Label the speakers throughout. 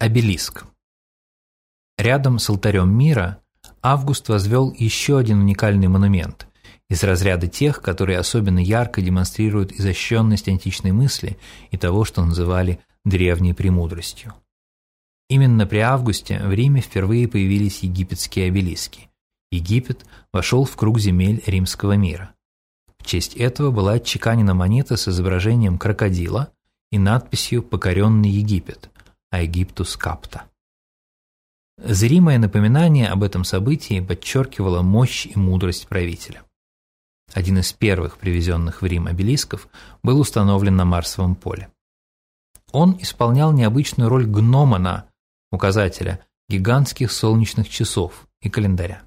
Speaker 1: Обелиск. Рядом с алтарем мира Август возвел еще один уникальный монумент из разряда тех, которые особенно ярко демонстрируют изощренность античной мысли и того, что называли древней премудростью. Именно при Августе в Риме впервые появились египетские обелиски. Египет вошел в круг земель римского мира. В честь этого была отчеканена монета с изображением крокодила и надписью «Покоренный Египет», а Египтус капта. Зримое напоминание об этом событии подчеркивало мощь и мудрость правителя. Один из первых привезенных в Рим обелисков был установлен на Марсовом поле. Он исполнял необычную роль гномона, указателя гигантских солнечных часов и календаря.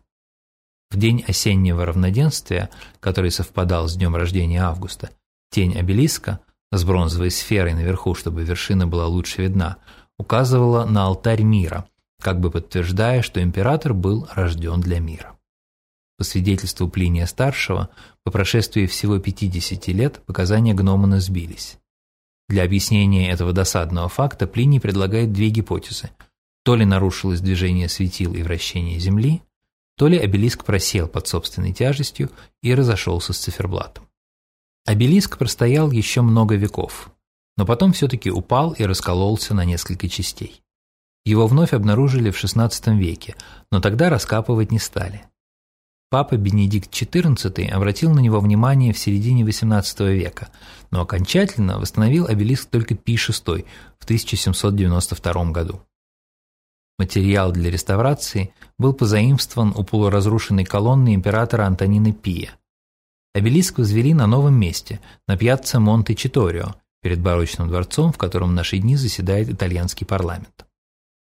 Speaker 1: В день осеннего равноденствия, который совпадал с днем рождения Августа, тень обелиска с бронзовой сферой наверху, чтобы вершина была лучше видна, указывала на алтарь мира, как бы подтверждая, что император был рожден для мира. По свидетельству Плиния Старшего, по прошествии всего 50 лет показания Гномона сбились. Для объяснения этого досадного факта Плиний предлагает две гипотезы. То ли нарушилось движение светил и вращение Земли, то ли обелиск просел под собственной тяжестью и разошелся с циферблатом. Обелиск простоял еще много веков, но потом все-таки упал и раскололся на несколько частей. Его вновь обнаружили в XVI веке, но тогда раскапывать не стали. Папа Бенедикт XIV обратил на него внимание в середине XVIII века, но окончательно восстановил обелиск только Пи VI в 1792 году. Материал для реставрации был позаимствован у полуразрушенной колонны императора Антонина Пия. Обелиск возвели на новом месте, на пьяцца Монте-Читорио, перед барочным дворцом, в котором в наши дни заседает итальянский парламент.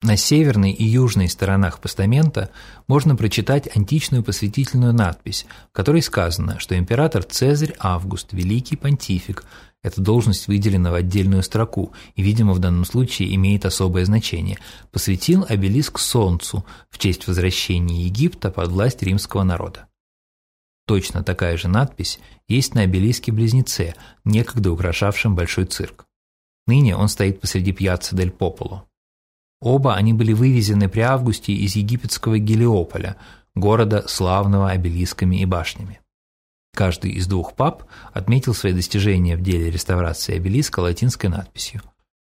Speaker 1: На северной и южной сторонах постамента можно прочитать античную посвятительную надпись, в которой сказано, что император Цезарь Август, великий понтифик, эта должность выделена в отдельную строку и, видимо, в данном случае имеет особое значение, посвятил обелиск Солнцу в честь возвращения Египта под власть римского народа. Точно такая же надпись есть на обелиске-близнеце, некогда украшавшем большой цирк. Ныне он стоит посреди пьяцца Дель Пополо. Оба они были вывезены при августе из египетского Гелиополя, города, славного обелисками и башнями. Каждый из двух пап отметил свои достижения в деле реставрации обелиска латинской надписью.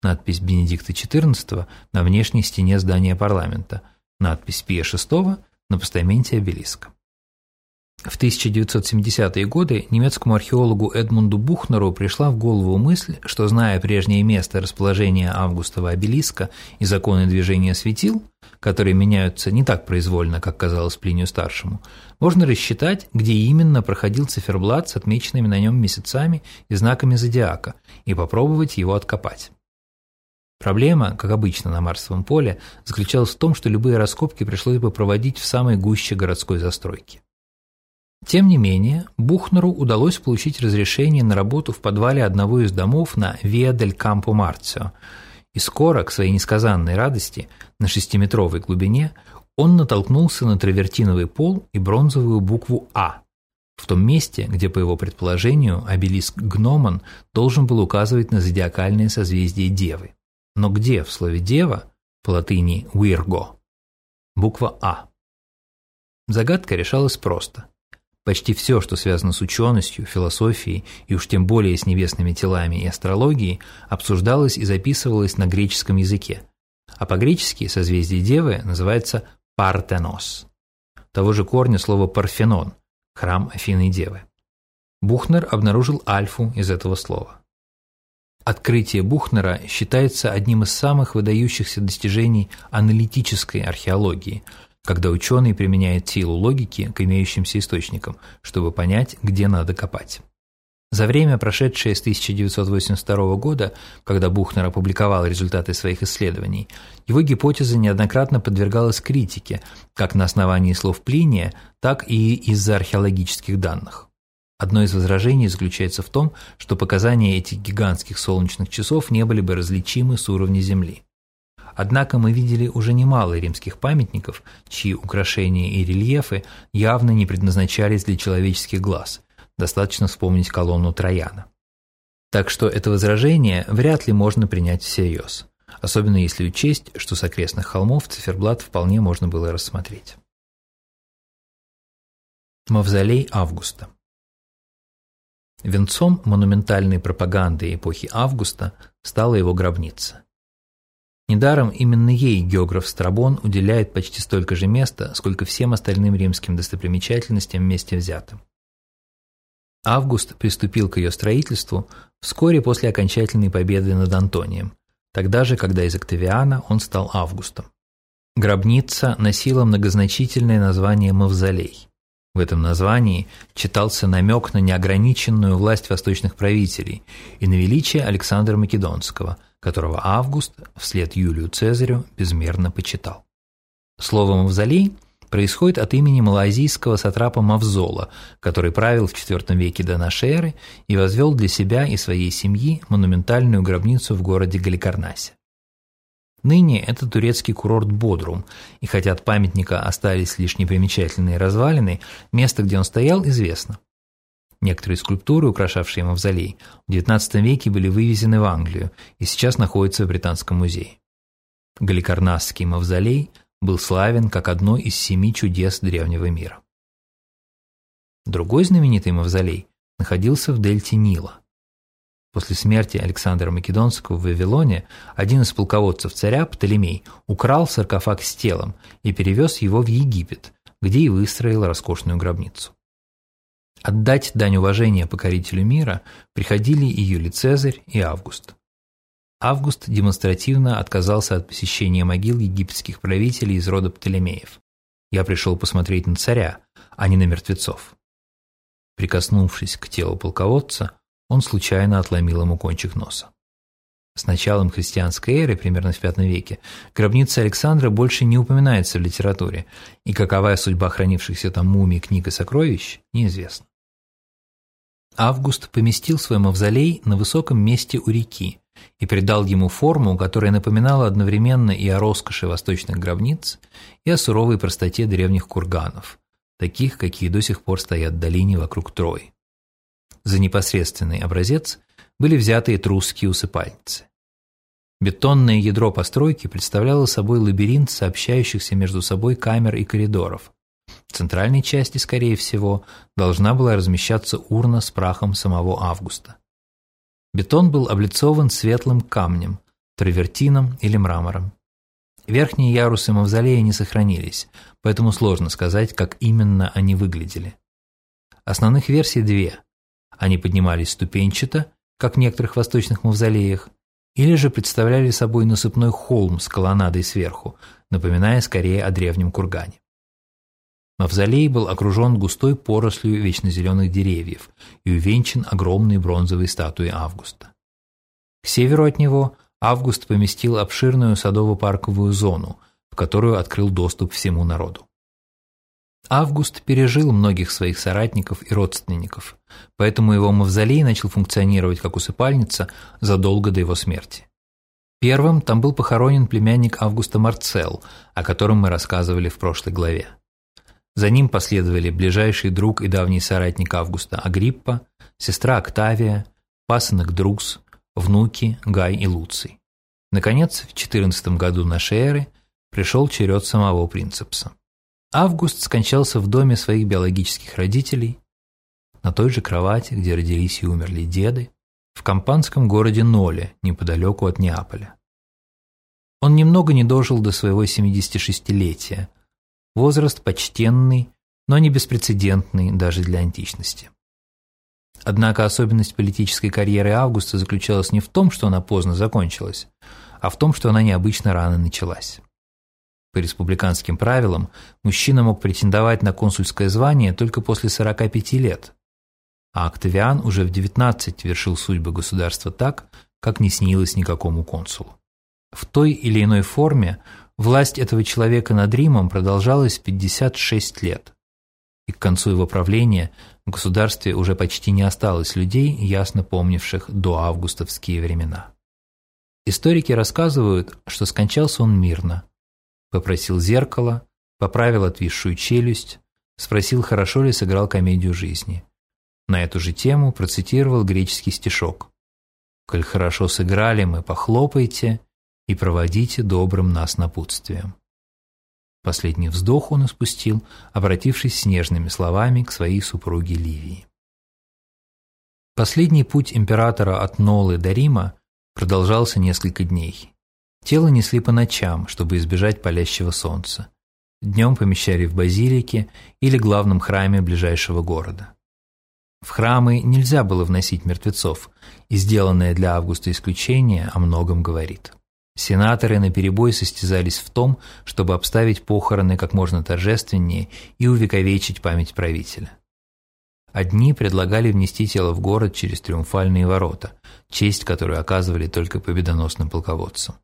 Speaker 1: Надпись Бенедикта XIV на внешней стене здания парламента, надпись Пия VI на постаменте обелиска. В 1970-е годы немецкому археологу Эдмунду Бухнеру пришла в голову мысль, что, зная прежнее место расположения Августова обелиска и законы движения светил, которые меняются не так произвольно, как казалось Плинию-старшему, можно рассчитать, где именно проходил циферблат с отмеченными на нем месяцами и знаками зодиака, и попробовать его откопать. Проблема, как обычно на Марсовом поле, заключалась в том, что любые раскопки пришлось бы проводить в самой гуще городской застройки. Тем не менее, Бухнеру удалось получить разрешение на работу в подвале одного из домов на Виа дель Кампо Марцио, и скоро, к своей несказанной радости, на шестиметровой глубине он натолкнулся на травертиновый пол и бронзовую букву «А», в том месте, где, по его предположению, обелиск Гномон должен был указывать на зодиакальное созвездие Девы. Но где в слове «дева» по латыни «вирго» буква «А»? Загадка решалась просто – Почти все, что связано с ученостью, философией и уж тем более с небесными телами и астрологией, обсуждалось и записывалось на греческом языке. А по-гречески созвездие Девы называется Партенос. Того же корня слово Парфенон – храм Афины Девы. Бухнер обнаружил альфу из этого слова. Открытие Бухнера считается одним из самых выдающихся достижений аналитической археологии – когда ученый применяет силу логики к имеющимся источникам, чтобы понять, где надо копать. За время, прошедшее с 1982 года, когда Бухнер опубликовал результаты своих исследований, его гипотеза неоднократно подвергалась критике, как на основании слов Плиния, так и из-за археологических данных. Одно из возражений заключается в том, что показания этих гигантских солнечных часов не были бы различимы с уровня Земли. Однако мы видели уже немало римских памятников, чьи украшения и рельефы явно не предназначались для человеческих глаз. Достаточно вспомнить колонну Трояна. Так что это возражение вряд ли можно принять всерьез. особенно если учесть, что с окрестных холмов циферблат вполне можно было рассмотреть. Мавзолей Августа Венцом монументальной пропаганды эпохи Августа стала его гробница. Недаром именно ей географ Страбон уделяет почти столько же места, сколько всем остальным римским достопримечательностям вместе взятым. Август приступил к ее строительству вскоре после окончательной победы над Антонием, тогда же, когда из Октавиана он стал Августом. Гробница носила многозначительное название «Мавзолей». В этом названии читался намек на неограниченную власть восточных правителей и на величие Александра Македонского, которого Август вслед Юлию Цезарю безмерно почитал. Слово «мавзолей» происходит от имени малазийского сатрапа Мавзола, который правил в IV веке до эры и возвел для себя и своей семьи монументальную гробницу в городе Галикарнасе. Ныне это турецкий курорт Бодрум, и хотя от памятника остались лишь непримечательные развалины, место, где он стоял, известно. Некоторые скульптуры, украшавшие мавзолей, в XIX веке были вывезены в Англию и сейчас находятся в Британском музее. Галикарнасский мавзолей был славен как одно из семи чудес древнего мира. Другой знаменитый мавзолей находился в дельте Нила. После смерти Александра Македонского в Вавилоне один из полководцев царя, Птолемей, украл саркофаг с телом и перевез его в Египет, где и выстроил роскошную гробницу. Отдать дань уважения покорителю мира приходили и Юлий Цезарь, и Август. Август демонстративно отказался от посещения могил египетских правителей из рода Птолемеев. «Я пришел посмотреть на царя, а не на мертвецов». Прикоснувшись к телу полководца, он случайно отломил ему кончик носа. С началом христианской эры, примерно в V веке, гробница Александра больше не упоминается в литературе, и каковая судьба хранившихся там мумий, книг и сокровищ, неизвестна. Август поместил свой мавзолей на высоком месте у реки и придал ему форму, которая напоминала одновременно и о роскоши восточных гробниц, и о суровой простоте древних курганов, таких, какие до сих пор стоят в долине вокруг Трои. За непосредственный образец были взяты этрусские усыпальницы. Бетонное ядро постройки представляло собой лабиринт сообщающихся между собой камер и коридоров. Центральной части, скорее всего, должна была размещаться урна с прахом самого Августа. Бетон был облицован светлым камнем, травертином или мрамором. Верхние ярусы мавзолея не сохранились, поэтому сложно сказать, как именно они выглядели. Основных версий две. Они поднимались ступенчато, как в некоторых восточных мавзолеях, или же представляли собой насыпной холм с колоннадой сверху, напоминая скорее о древнем кургане. Мавзолей был окружен густой порослью вечно зеленых деревьев и увенчан огромной бронзовой статуей Августа. К северу от него Август поместил обширную садово-парковую зону, в которую открыл доступ всему народу. Август пережил многих своих соратников и родственников, поэтому его мавзолей начал функционировать как усыпальница задолго до его смерти. Первым там был похоронен племянник Августа Марцел, о котором мы рассказывали в прошлой главе. За ним последовали ближайший друг и давний соратник Августа Агриппа, сестра Октавия, пасынок Друс, внуки Гай и Луций. Наконец, в 14 году нашей эры пришел черед самого принцепса. Август скончался в доме своих биологических родителей, на той же кровати, где родились и умерли деды, в кампанском городе Ноле, неподалеку от Неаполя. Он немного не дожил до своего 76-летия, возраст почтенный, но не беспрецедентный даже для античности. Однако особенность политической карьеры Августа заключалась не в том, что она поздно закончилась, а в том, что она необычно рано началась. По республиканским правилам, мужчина мог претендовать на консульское звание только после 45 лет, а Октавиан уже в 19 вершил судьбы государства так, как не снилось никакому консулу. В той или иной форме власть этого человека над Римом продолжалась 56 лет, и к концу его правления в государстве уже почти не осталось людей, ясно помнивших до августовские времена. Историки рассказывают, что скончался он мирно, Попросил зеркало, поправил отвисшую челюсть, спросил, хорошо ли сыграл комедию жизни. На эту же тему процитировал греческий стишок. «Коль хорошо сыграли мы, похлопайте, и проводите добрым нас напутствием». Последний вздох он испустил, обратившись с нежными словами к своей супруге Ливии. Последний путь императора от Нолы до Рима продолжался несколько дней. Тело несли по ночам, чтобы избежать палящего солнца. Днем помещали в базилике или главном храме ближайшего города. В храмы нельзя было вносить мертвецов, и сделанное для Августа исключение о многом говорит. Сенаторы наперебой состязались в том, чтобы обставить похороны как можно торжественнее и увековечить память правителя. Одни предлагали внести тело в город через триумфальные ворота, честь которую оказывали только победоносным полководцам.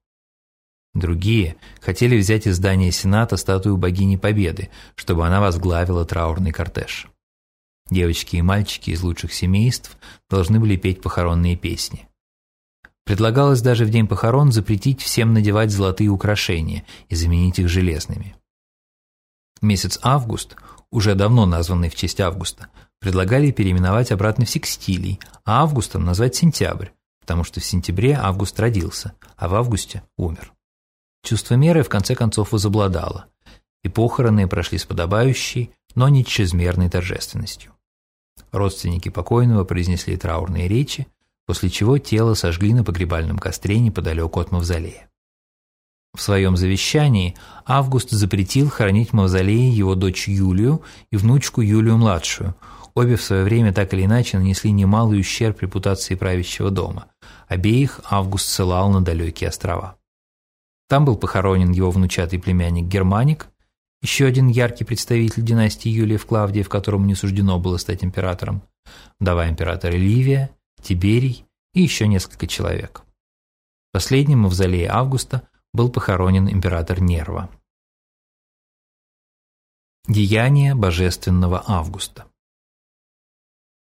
Speaker 1: Другие хотели взять из здания Сената статую богини Победы, чтобы она возглавила траурный кортеж. Девочки и мальчики из лучших семейств должны были петь похоронные песни. Предлагалось даже в день похорон запретить всем надевать золотые украшения и заменить их железными. Месяц август, уже давно названный в честь августа, предлагали переименовать обратно в секстилий, а августом назвать сентябрь, потому что в сентябре август родился, а в августе умер. Чувство меры в конце концов возобладало, и похороны прошли с подобающей, но не чрезмерной торжественностью. Родственники покойного произнесли траурные речи, после чего тело сожгли на погребальном костре неподалеку от мавзолея. В своем завещании Август запретил хоронить в мавзолее его дочь Юлию и внучку Юлию-младшую. Обе в свое время так или иначе нанесли немалый ущерб репутации правящего дома. Обеих Август ссылал на далекие острова. Там был похоронен его внучатый племянник Германик, еще один яркий представитель династии Юлиев в котором не суждено было стать императором, вдова императора Ливия Тиберий и еще несколько человек. В последнем мавзолее Августа был похоронен император Нерва. Деяние божественного Августа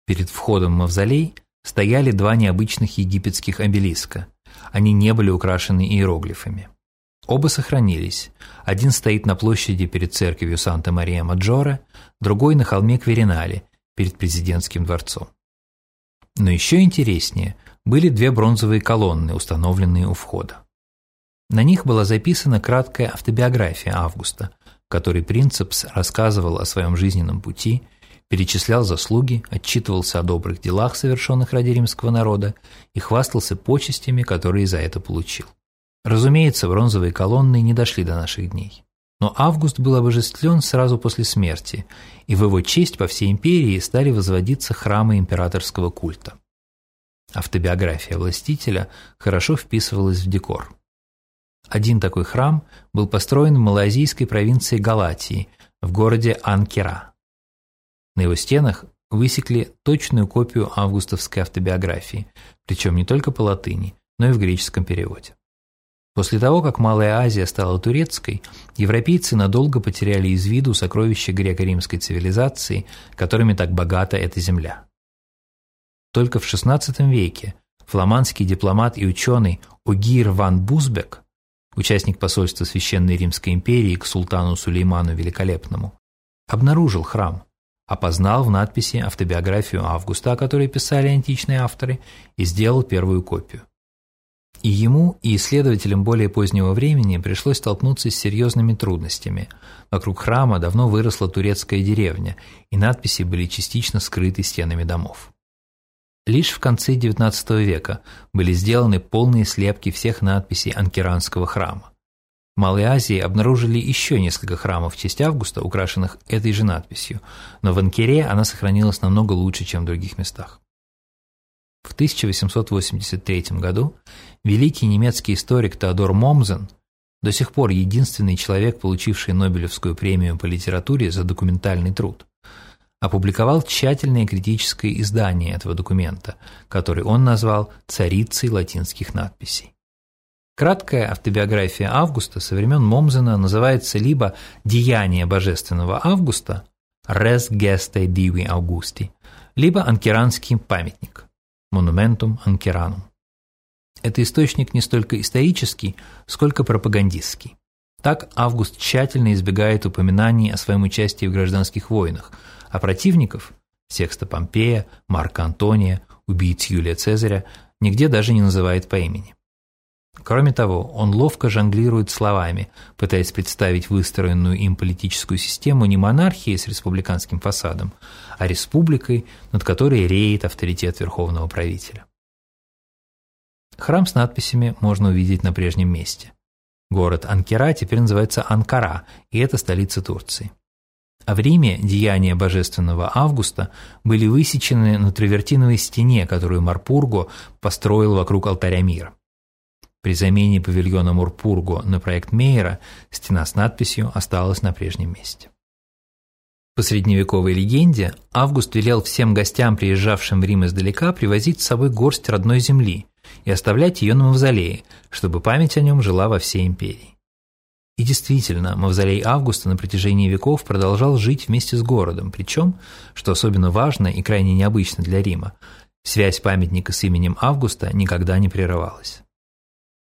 Speaker 1: Перед входом в мавзолей стояли два необычных египетских обелиска. Они не были украшены иероглифами. Оба сохранились. Один стоит на площади перед церковью Санта-Мария-Маджоре, другой на холме Кверинале, перед президентским дворцом. Но еще интереснее были две бронзовые колонны, установленные у входа. На них была записана краткая автобиография Августа, в которой Принцепс рассказывал о своем жизненном пути, перечислял заслуги, отчитывался о добрых делах, совершенных ради римского народа, и хвастался почестями, которые за это получил. Разумеется, бронзовые колонны не дошли до наших дней. Но Август был обожествлен сразу после смерти, и в его честь по всей империи стали возводиться храмы императорского культа. Автобиография властителя хорошо вписывалась в декор. Один такой храм был построен в малайзийской провинции Галатии, в городе Анкера. На его стенах высекли точную копию августовской автобиографии, причем не только по латыни, но и в греческом переводе. После того, как Малая Азия стала турецкой, европейцы надолго потеряли из виду сокровища греко-римской цивилизации, которыми так богата эта земля. Только в XVI веке фламандский дипломат и ученый Огир ван Бузбек, участник посольства Священной Римской империи к султану Сулейману Великолепному, обнаружил храм, опознал в надписи автобиографию Августа, о которой писали античные авторы, и сделал первую копию. И ему, и исследователям более позднего времени пришлось столкнуться с серьезными трудностями. Вокруг храма давно выросла турецкая деревня, и надписи были частично скрыты стенами домов. Лишь в конце XIX века были сделаны полные слепки всех надписей Анкеранского храма. В Малой Азии обнаружили еще несколько храмов в честь Августа, украшенных этой же надписью, но в Анкере она сохранилась намного лучше, чем в других местах. В 1883 году великий немецкий историк Теодор Момзен, до сих пор единственный человек, получивший Нобелевскую премию по литературе за документальный труд, опубликовал тщательное критическое издание этого документа, который он назвал «царицей латинских надписей». Краткая автобиография Августа со времен Момзена называется либо «Деяние божественного Августа» «Res Gestae Divi Augusti», либо «Анкеранский памятник» Монументум Анкеранум. Это источник не столько исторический, сколько пропагандистский. Так Август тщательно избегает упоминаний о своем участии в гражданских войнах, а противников – Секста Помпея, Марка Антония, убийц Юлия Цезаря – нигде даже не называет по имени. Кроме того, он ловко жонглирует словами, пытаясь представить выстроенную им политическую систему не монархией с республиканским фасадом, а республикой, над которой реет авторитет верховного правителя. Храм с надписями можно увидеть на прежнем месте. Город Анкера теперь называется Анкара, и это столица Турции. А в Риме деяния божественного Августа были высечены на травертиновой стене, которую Марпурго построил вокруг алтаря мира. При замене павильона Мурпурго на проект Мейера стена с надписью осталась на прежнем месте. По средневековой легенде Август велел всем гостям, приезжавшим в Рим издалека, привозить с собой горсть родной земли и оставлять ее на мавзолее, чтобы память о нем жила во всей империи. И действительно, мавзолей Августа на протяжении веков продолжал жить вместе с городом, причем, что особенно важно и крайне необычно для Рима, связь памятника с именем Августа никогда не прерывалась.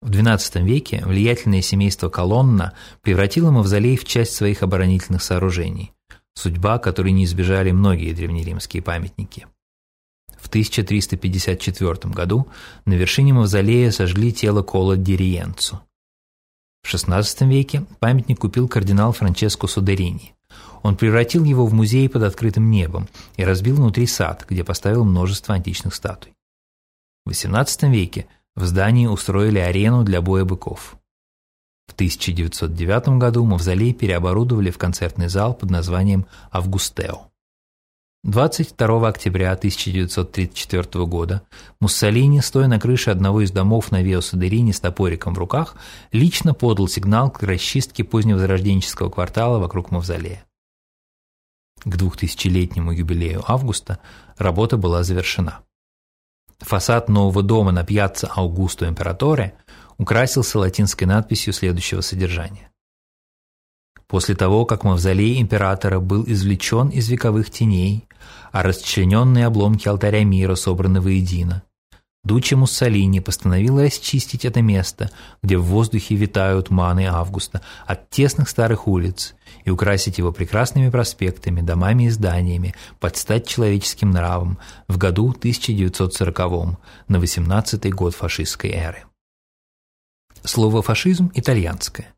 Speaker 1: В XII веке влиятельное семейство Колонна превратило мавзолей в часть своих оборонительных сооружений, судьба, которой не избежали многие древнеримские памятники. В 1354 году на вершине мавзолея сожгли тело Кола Дириенцу. В XVI веке памятник купил кардинал Франческо Содерини. Он превратил его в музей под открытым небом и разбил внутри сад, где поставил множество античных статуй. В XVIII веке – в здании устроили арену для боя быков. В 1909 году мавзолей переоборудовали в концертный зал под названием «Августео». 22 октября 1934 года Муссолини, стоя на крыше одного из домов на Вио-Садерине с топориком в руках, лично подал сигнал к расчистке поздневозрожденческого квартала вокруг мавзолея. К 2000-летнему юбилею августа работа была завершена. Фасад нового дома на пьяцца Аугусто Императоре украсился латинской надписью следующего содержания. После того, как мавзолей императора был извлечен из вековых теней, а расчлененные обломки алтаря мира собраны воедино, Дуче Муссолини постановила очистить это место, где в воздухе витают маны Августа, от тесных старых улиц, и украсить его прекрасными проспектами, домами и зданиями, под стать человеческим нравом в году 1940 на 18-й год фашистской эры. Слово «фашизм» итальянское.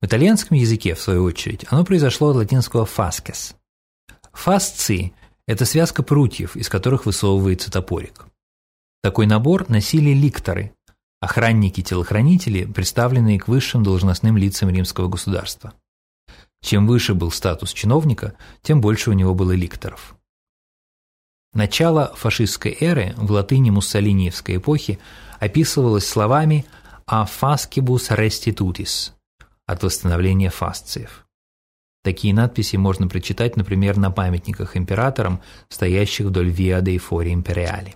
Speaker 1: В итальянском языке, в свою очередь, оно произошло от латинского «фаскес». «Фасци» – это связка прутьев, из которых высовывается топорик. Такой набор носили ликторы – охранники-телохранители, представленные к высшим должностным лицам римского государства. Чем выше был статус чиновника, тем больше у него было ликторов. Начало фашистской эры в латыни муссолиниевской эпохи описывалось словами «a fascibus restitutis» – от восстановления фасциев. Такие надписи можно прочитать, например, на памятниках императорам, стоящих вдоль Via dei Fori Imperiali.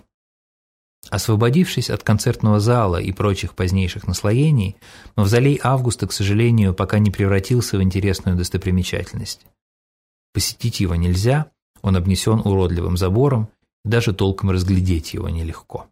Speaker 1: Освободившись от концертного зала и прочих позднейших наслоений, мавзолей Августа, к сожалению, пока не превратился в интересную достопримечательность. Посетить его нельзя, он обнесен уродливым забором, даже толком разглядеть его нелегко.